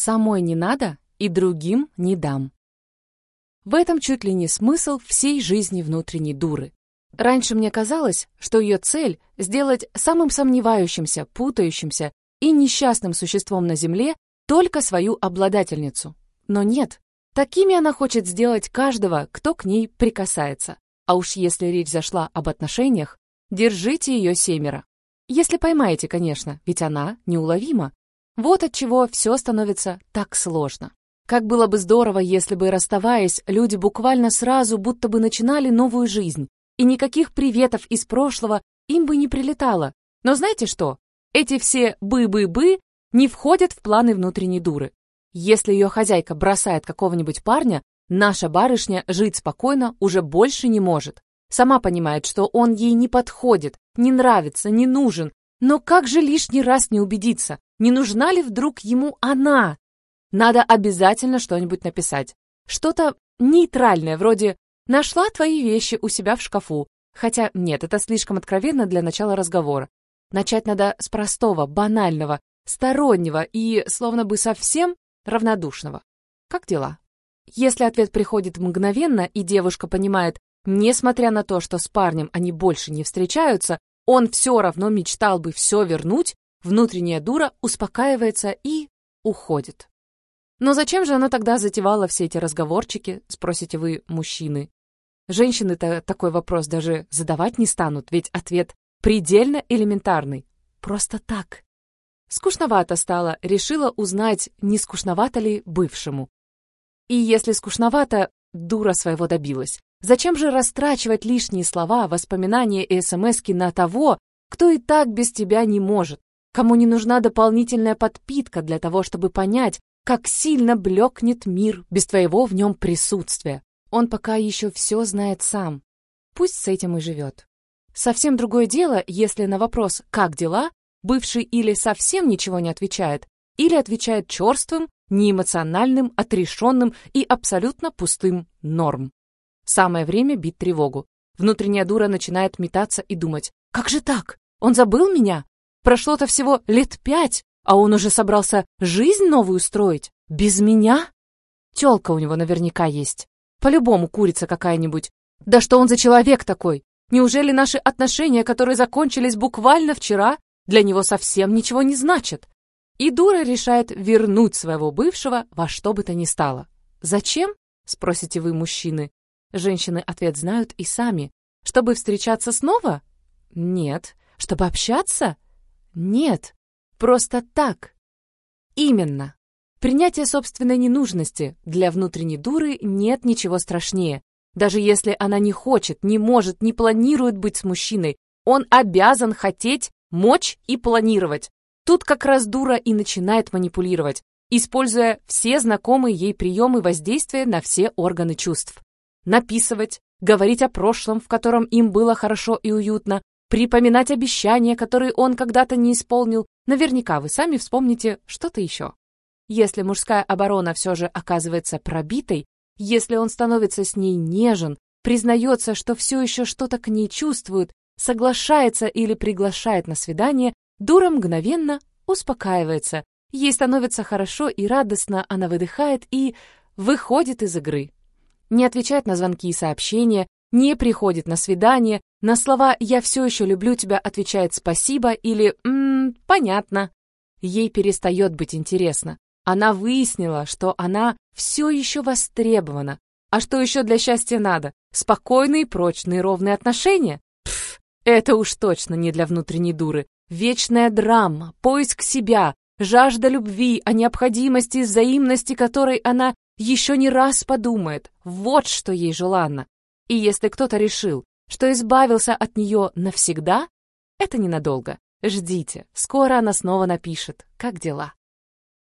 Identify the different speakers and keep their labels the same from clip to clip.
Speaker 1: самой не надо и другим не дам. В этом чуть ли не смысл всей жизни внутренней дуры. Раньше мне казалось, что ее цель — сделать самым сомневающимся, путающимся и несчастным существом на Земле только свою обладательницу. Но нет, такими она хочет сделать каждого, кто к ней прикасается. А уж если речь зашла об отношениях, держите ее семеро. Если поймаете, конечно, ведь она неуловима. Вот от чего все становится так сложно. Как было бы здорово, если бы, расставаясь, люди буквально сразу будто бы начинали новую жизнь, и никаких приветов из прошлого им бы не прилетало. Но знаете что? Эти все «бы-бы-бы» не входят в планы внутренней дуры. Если ее хозяйка бросает какого-нибудь парня, наша барышня жить спокойно уже больше не может. Сама понимает, что он ей не подходит, не нравится, не нужен. Но как же лишний раз не убедиться, не нужна ли вдруг ему она? Надо обязательно что-нибудь написать. Что-то нейтральное, вроде «нашла твои вещи у себя в шкафу». Хотя нет, это слишком откровенно для начала разговора. Начать надо с простого, банального, стороннего и словно бы совсем равнодушного. Как дела? Если ответ приходит мгновенно, и девушка понимает, несмотря на то, что с парнем они больше не встречаются, он все равно мечтал бы все вернуть, внутренняя дура успокаивается и уходит. Но зачем же она тогда затевала все эти разговорчики, спросите вы, мужчины? Женщины-то такой вопрос даже задавать не станут, ведь ответ предельно элементарный. Просто так. Скучновато стало, решила узнать, не скучновато ли бывшему. И если скучновато, дура своего добилась. Зачем же растрачивать лишние слова, воспоминания и смски на того, кто и так без тебя не может, кому не нужна дополнительная подпитка для того, чтобы понять, как сильно блекнет мир без твоего в нем присутствия. Он пока еще все знает сам. Пусть с этим и живет. Совсем другое дело, если на вопрос «как дела?» бывший или совсем ничего не отвечает, или отвечает черствым, неэмоциональным, отрешенным и абсолютно пустым норм. Самое время бить тревогу. Внутренняя дура начинает метаться и думать, как же так? Он забыл меня? Прошло-то всего лет пять, а он уже собрался жизнь новую строить? Без меня? Тёлка у него наверняка есть. По-любому курица какая-нибудь. Да что он за человек такой? Неужели наши отношения, которые закончились буквально вчера, для него совсем ничего не значат. И дура решает вернуть своего бывшего во что бы то ни стало. Зачем? Спросите вы, мужчины. Женщины ответ знают и сами. Чтобы встречаться снова? Нет. Чтобы общаться? Нет. Просто так. Именно. Принятие собственной ненужности для внутренней дуры нет ничего страшнее. Даже если она не хочет, не может, не планирует быть с мужчиной, он обязан хотеть мочь и планировать. Тут как раз дура и начинает манипулировать, используя все знакомые ей приемы воздействия на все органы чувств. Написывать, говорить о прошлом, в котором им было хорошо и уютно, припоминать обещания, которые он когда-то не исполнил. Наверняка вы сами вспомните что-то еще. Если мужская оборона все же оказывается пробитой, если он становится с ней нежен, признается, что все еще что-то к ней чувствует, соглашается или приглашает на свидание, дура мгновенно успокаивается. Ей становится хорошо и радостно, она выдыхает и выходит из игры. Не отвечает на звонки и сообщения, не приходит на свидание, на слова «я все еще люблю тебя» отвечает «спасибо» или «ммм, понятно». Ей перестает быть интересно. Она выяснила, что она все еще востребована. А что еще для счастья надо? Спокойные, прочные, ровные отношения? Это уж точно не для внутренней дуры. Вечная драма, поиск себя, жажда любви, о необходимости и взаимности которой она еще не раз подумает. Вот что ей желанно. И если кто-то решил, что избавился от нее навсегда, это ненадолго. Ждите, скоро она снова напишет, как дела.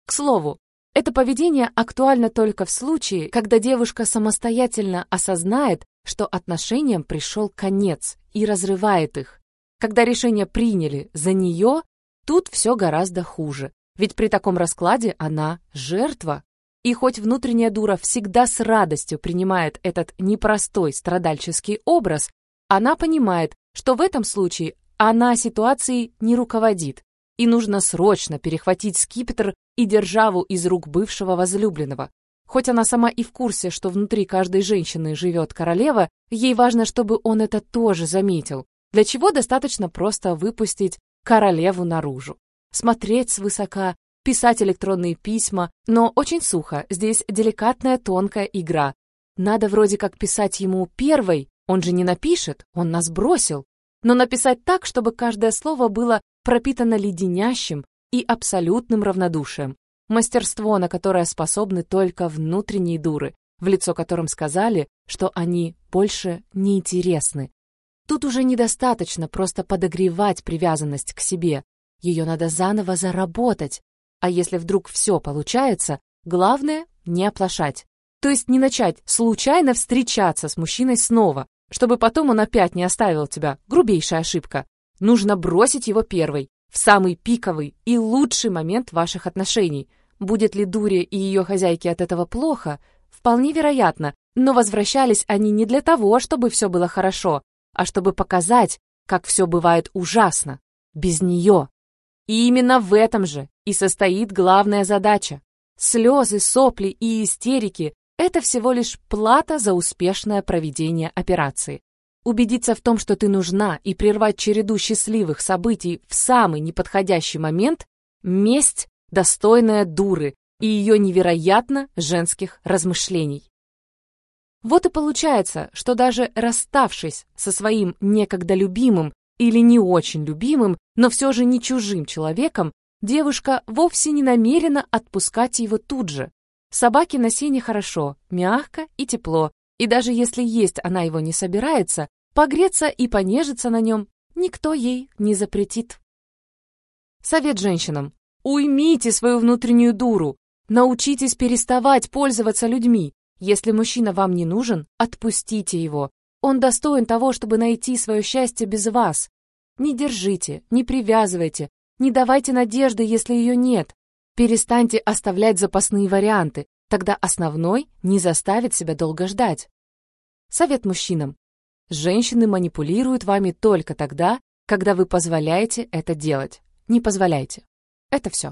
Speaker 1: К слову, это поведение актуально только в случае, когда девушка самостоятельно осознает, что отношениям пришел конец и разрывает их. Когда решение приняли за нее, тут все гораздо хуже. Ведь при таком раскладе она жертва. И хоть внутренняя дура всегда с радостью принимает этот непростой страдальческий образ, она понимает, что в этом случае она ситуацией не руководит. и нужно срочно перехватить скипетр и державу из рук бывшего возлюбленного. Хоть она сама и в курсе, что внутри каждой женщины живет королева, ей важно, чтобы он это тоже заметил, для чего достаточно просто выпустить королеву наружу. Смотреть свысока, писать электронные письма, но очень сухо, здесь деликатная тонкая игра. Надо вроде как писать ему первой, он же не напишет, он нас бросил, но написать так, чтобы каждое слово было пропитано леденящим и абсолютным равнодушием. Мастерство, на которое способны только внутренние дуры, в лицо которым сказали, что они больше не интересны. Тут уже недостаточно просто подогревать привязанность к себе. Ее надо заново заработать. А если вдруг все получается, главное — не оплошать. То есть не начать случайно встречаться с мужчиной снова, чтобы потом он опять не оставил тебя. Грубейшая ошибка. Нужно бросить его первой, в самый пиковый и лучший момент ваших отношений. Будет ли Дуре и ее хозяйке от этого плохо? Вполне вероятно, но возвращались они не для того, чтобы все было хорошо, а чтобы показать, как все бывает ужасно, без нее. И именно в этом же и состоит главная задача. Слезы, сопли и истерики это всего лишь плата за успешное проведение операции. Убедиться в том, что ты нужна, и прервать череду счастливых событий в самый неподходящий момент – месть, достойная дуры и ее невероятно женских размышлений. Вот и получается, что даже расставшись со своим некогда любимым или не очень любимым, но все же не чужим человеком, девушка вовсе не намерена отпускать его тут же, Собаке на сене хорошо, мягко и тепло, и даже если есть она его не собирается, погреться и понежиться на нем никто ей не запретит. Совет женщинам. Уймите свою внутреннюю дуру. Научитесь переставать пользоваться людьми. Если мужчина вам не нужен, отпустите его. Он достоин того, чтобы найти свое счастье без вас. Не держите, не привязывайте, не давайте надежды, если ее нет. Перестаньте оставлять запасные варианты, тогда основной не заставит себя долго ждать. Совет мужчинам. Женщины манипулируют вами только тогда, когда вы позволяете это делать. Не позволяйте. Это все.